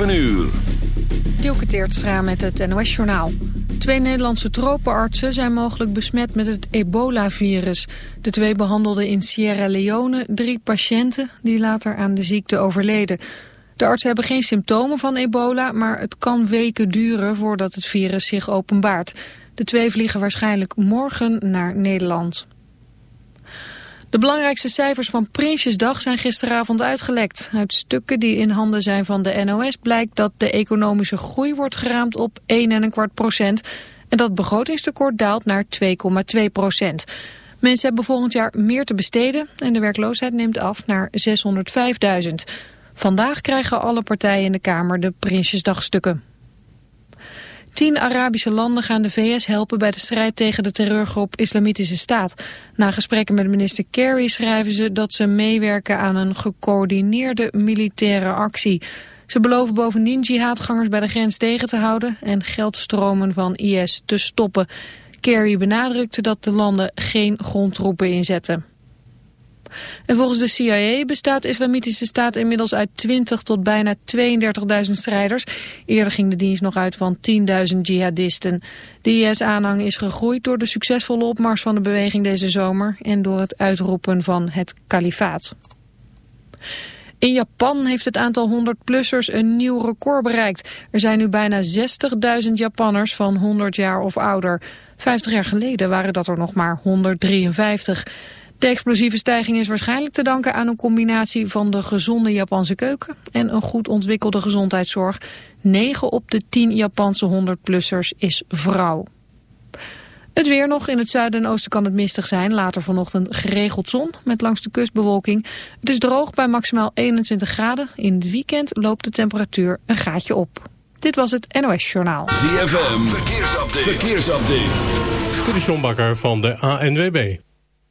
7 uur. Dielke Teertstra met het NOS-journaal. Twee Nederlandse tropenartsen zijn mogelijk besmet met het ebola-virus. De twee behandelden in Sierra Leone drie patiënten die later aan de ziekte overleden. De artsen hebben geen symptomen van ebola, maar het kan weken duren voordat het virus zich openbaart. De twee vliegen waarschijnlijk morgen naar Nederland. De belangrijkste cijfers van Prinsjesdag zijn gisteravond uitgelekt. Uit stukken die in handen zijn van de NOS blijkt dat de economische groei wordt geraamd op 1,25 procent. En dat begrotingstekort daalt naar 2,2 procent. Mensen hebben volgend jaar meer te besteden en de werkloosheid neemt af naar 605.000. Vandaag krijgen alle partijen in de Kamer de Prinsjesdagstukken. Tien Arabische landen gaan de VS helpen bij de strijd tegen de terreurgroep Islamitische Staat. Na gesprekken met minister Kerry schrijven ze dat ze meewerken aan een gecoördineerde militaire actie. Ze beloven bovendien jihadgangers bij de grens tegen te houden en geldstromen van IS te stoppen. Kerry benadrukte dat de landen geen grondtroepen inzetten. En volgens de CIA bestaat de Islamitische Staat inmiddels uit 20 tot bijna 32.000 strijders. Eerder ging de dienst nog uit van 10.000 jihadisten. De IS-aanhang is gegroeid door de succesvolle opmars van de beweging deze zomer en door het uitroepen van het kalifaat. In Japan heeft het aantal 100-plussers een nieuw record bereikt. Er zijn nu bijna 60.000 Japanners van 100 jaar of ouder. 50 jaar geleden waren dat er nog maar 153. De explosieve stijging is waarschijnlijk te danken aan een combinatie van de gezonde Japanse keuken en een goed ontwikkelde gezondheidszorg. 9 op de 10 Japanse 100-plussers is vrouw. Het weer nog. In het zuiden en oosten kan het mistig zijn. Later vanochtend geregeld zon met langs de kust bewolking. Het is droog bij maximaal 21 graden. In het weekend loopt de temperatuur een gaatje op. Dit was het NOS Journaal. ZFM. Verkeersupdate. Verkeersupdate. Dit van de ANWB.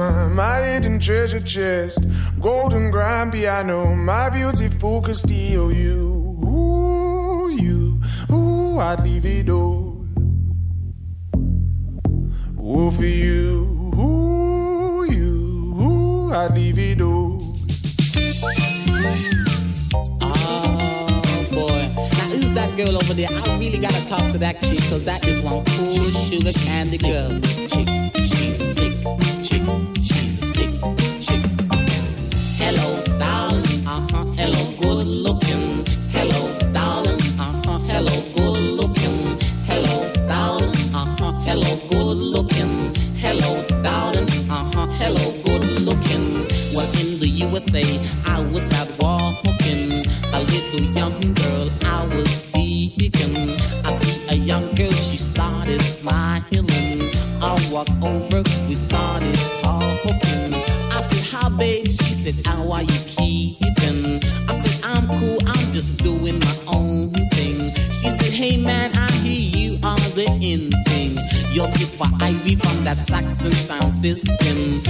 My, my hidden treasure chest. Golden grand piano, my beauty focused EOU. Ooh, you, ooh, I'd leave it all. Ooh, for you, ooh, you, ooh, I'd leave it all. Oh boy. Now who's that girl over there? I really gotta talk to that chick, cause that is one cool sugar candy girl. Chick, USA, I was out walking. A little young girl I was seeking. I see a young girl, she started smiling. I walk over, we started talking. I said, Hi, babe. She said, How are you keeping? I said, I'm cool, I'm just doing my own thing. She said, Hey, man, I hear you are the in. Your tip for Ivy from that Saxon sound system.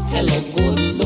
Hello, good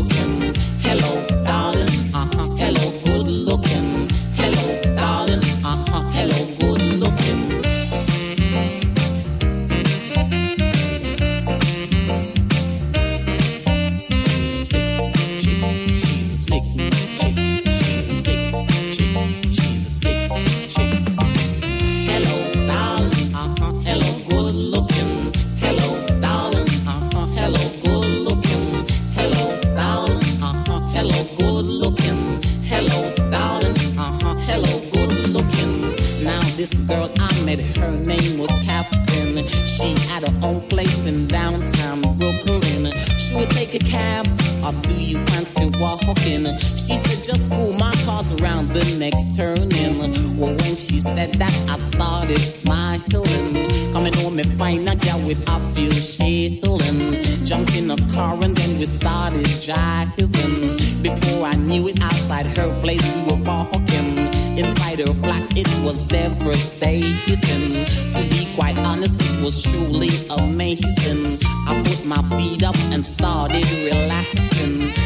turning. Well, when she said that, I started smiling. Coming home and find a girl with a few shilling. Jumped in a car and then we started driving. Before I knew it, outside her place we were walking. Inside her flat, it was devastating. To be quite honest, it was truly amazing. I put my feet up and started relaxing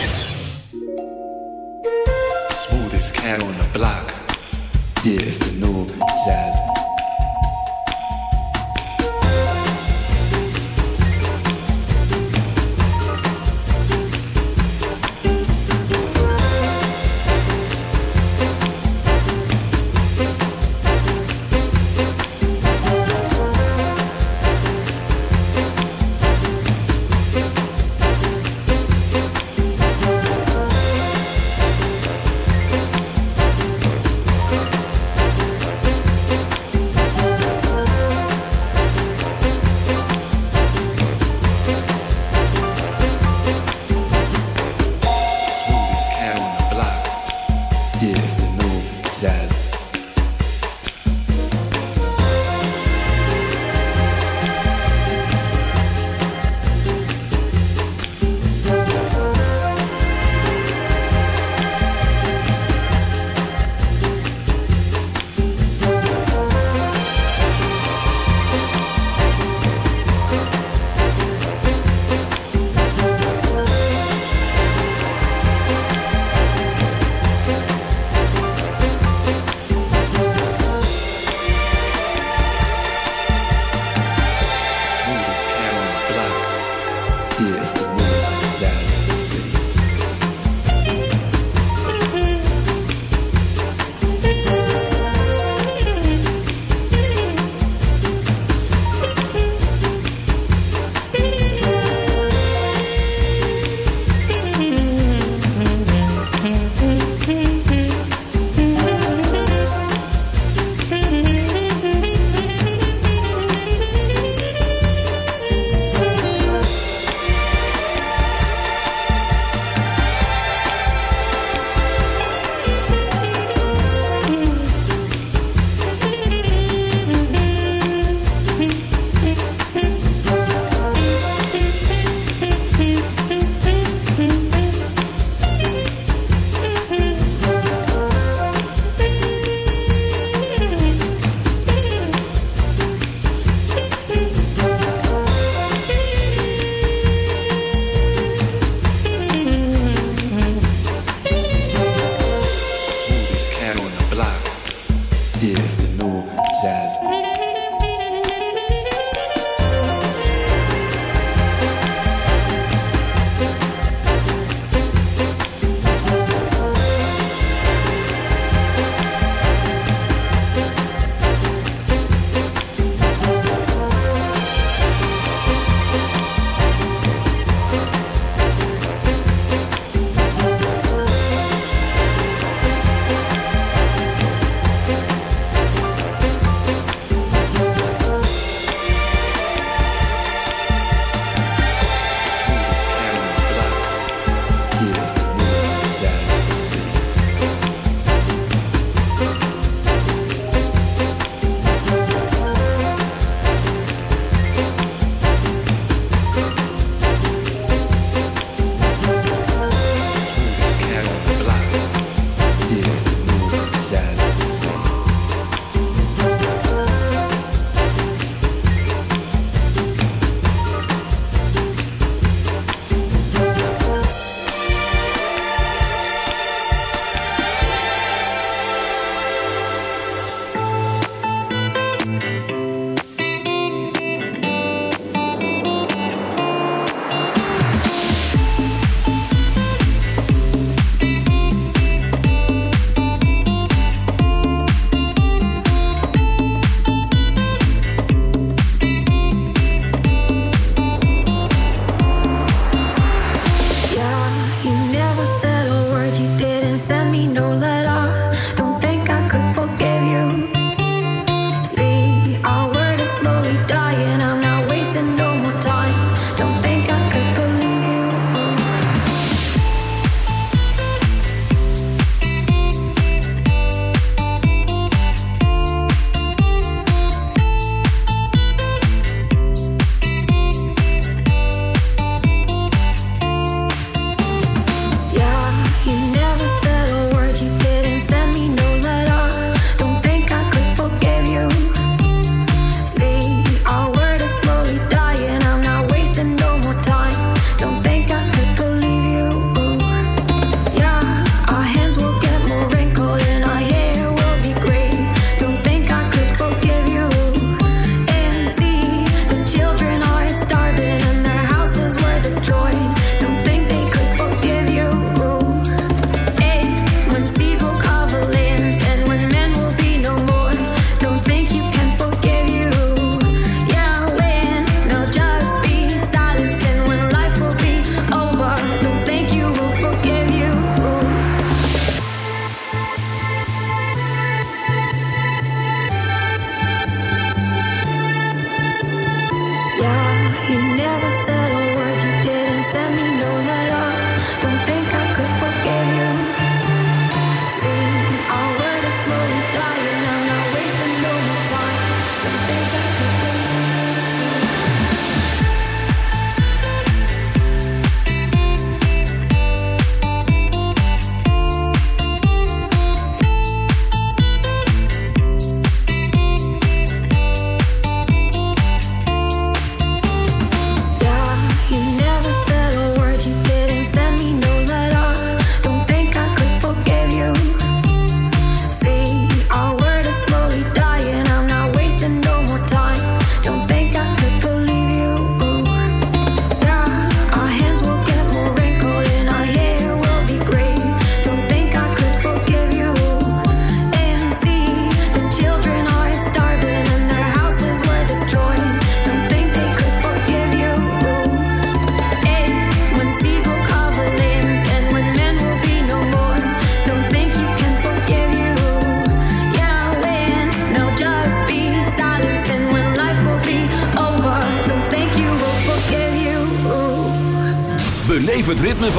New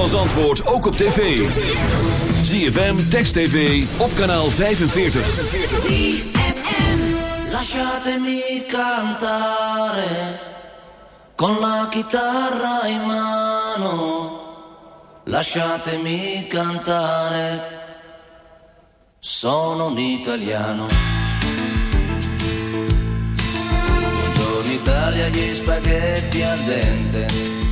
van Zandvoort ook op tv. ZFM, Text TV, op kanaal 45. Lasciatemi cantare con la chitarra in mano. Lasciatemi cantare. Sono un italiano. Italia, gli spaghetti al dente.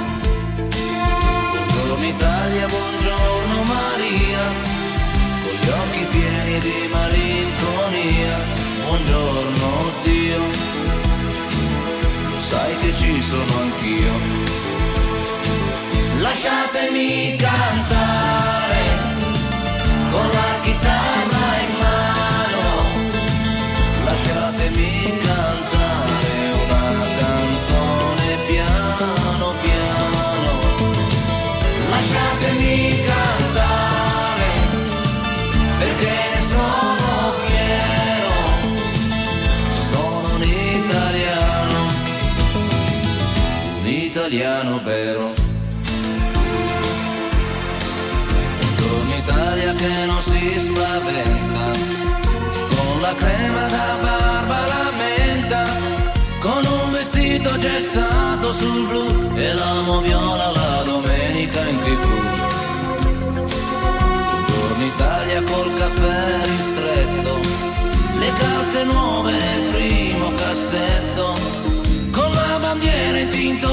Buongiorno Italia, buongiorno Maria con gli occhi pieni di malinconia. Buongiorno Dio, sai che ci sono anch'io. Lasciatemi cantare italiano vero. Buongiorno Italia che non si spaventa, con la crema da barba la menta, con un vestito gessato sul blu e l'amo viola la domenica in tv.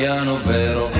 italiano vero.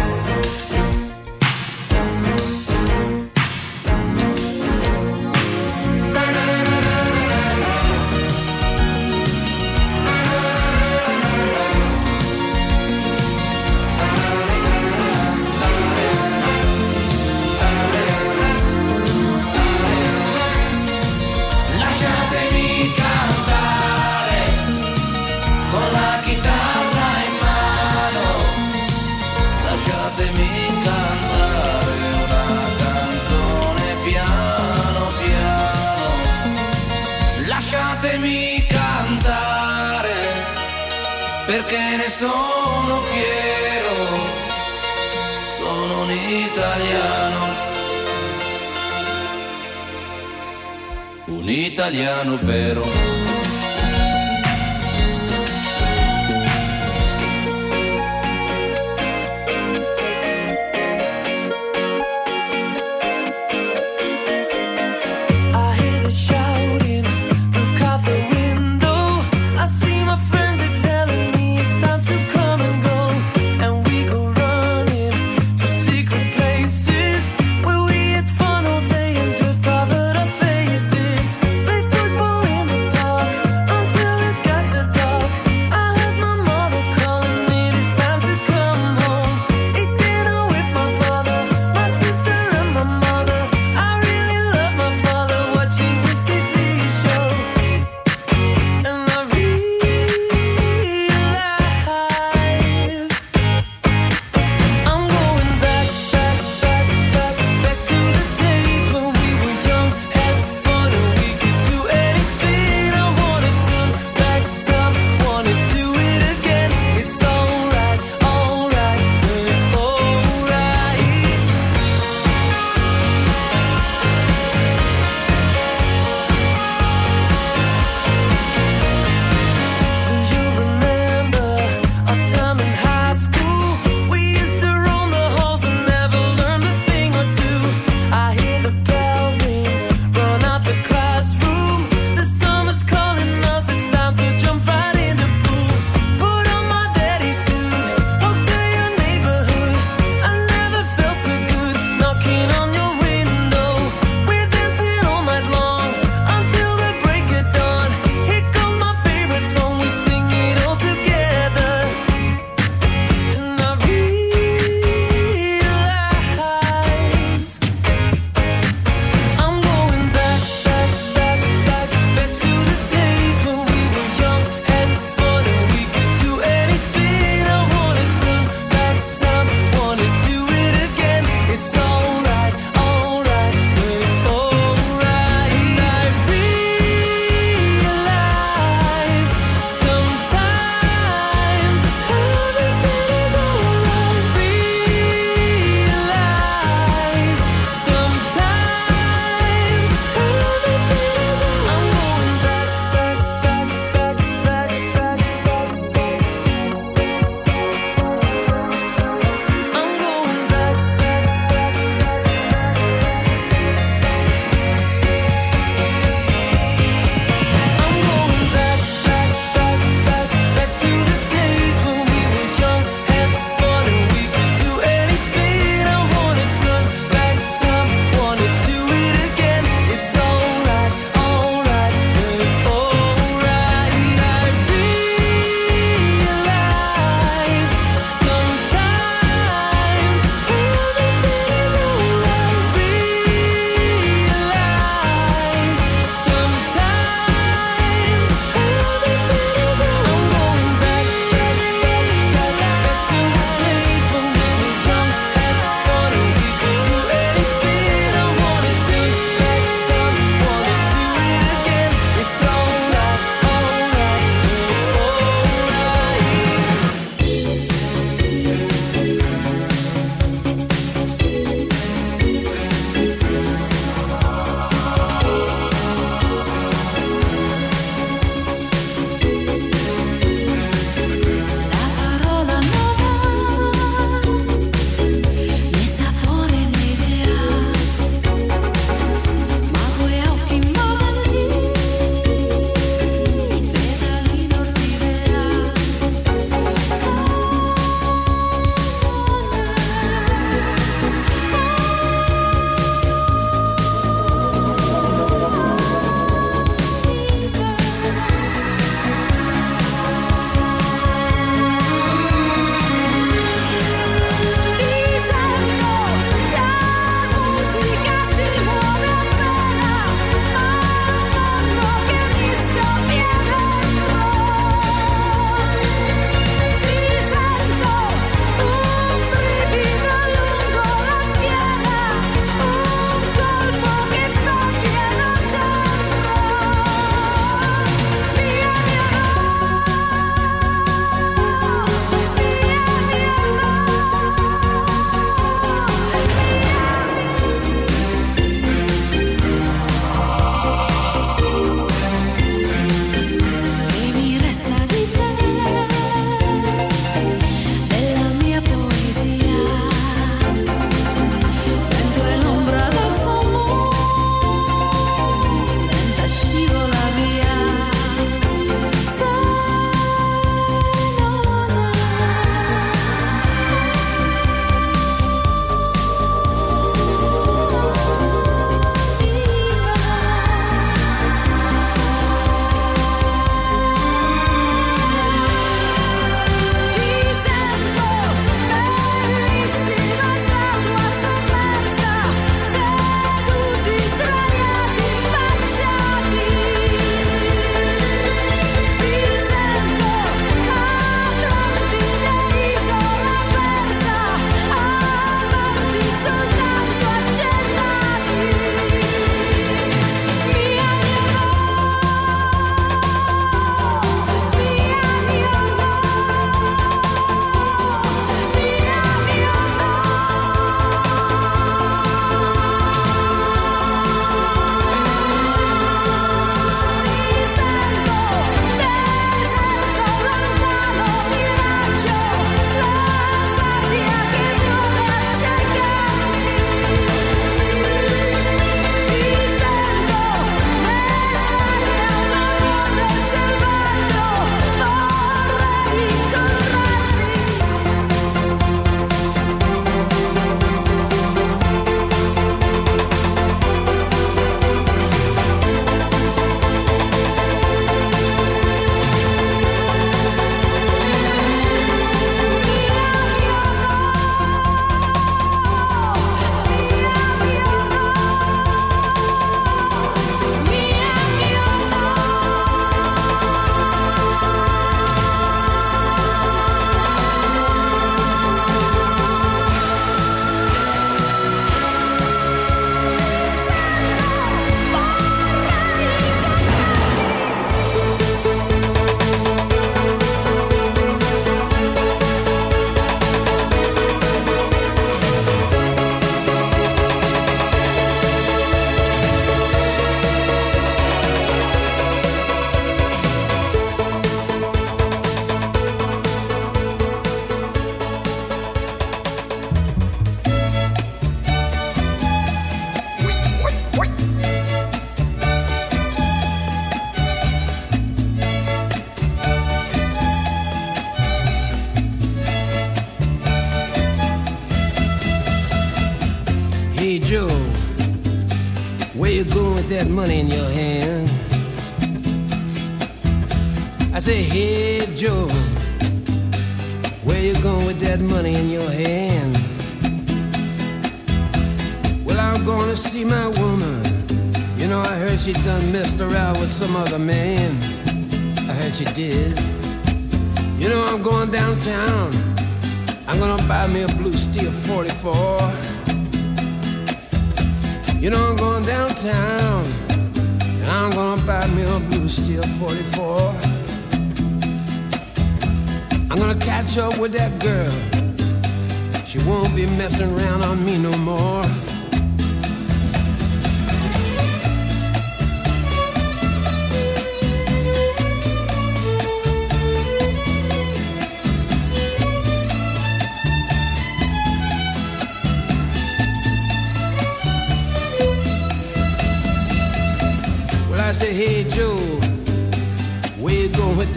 piano vero.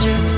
Just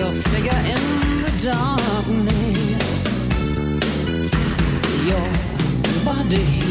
Your figure in the darkness. Your body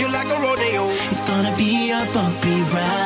you like a rodeo. It's gonna be a bumpy ride.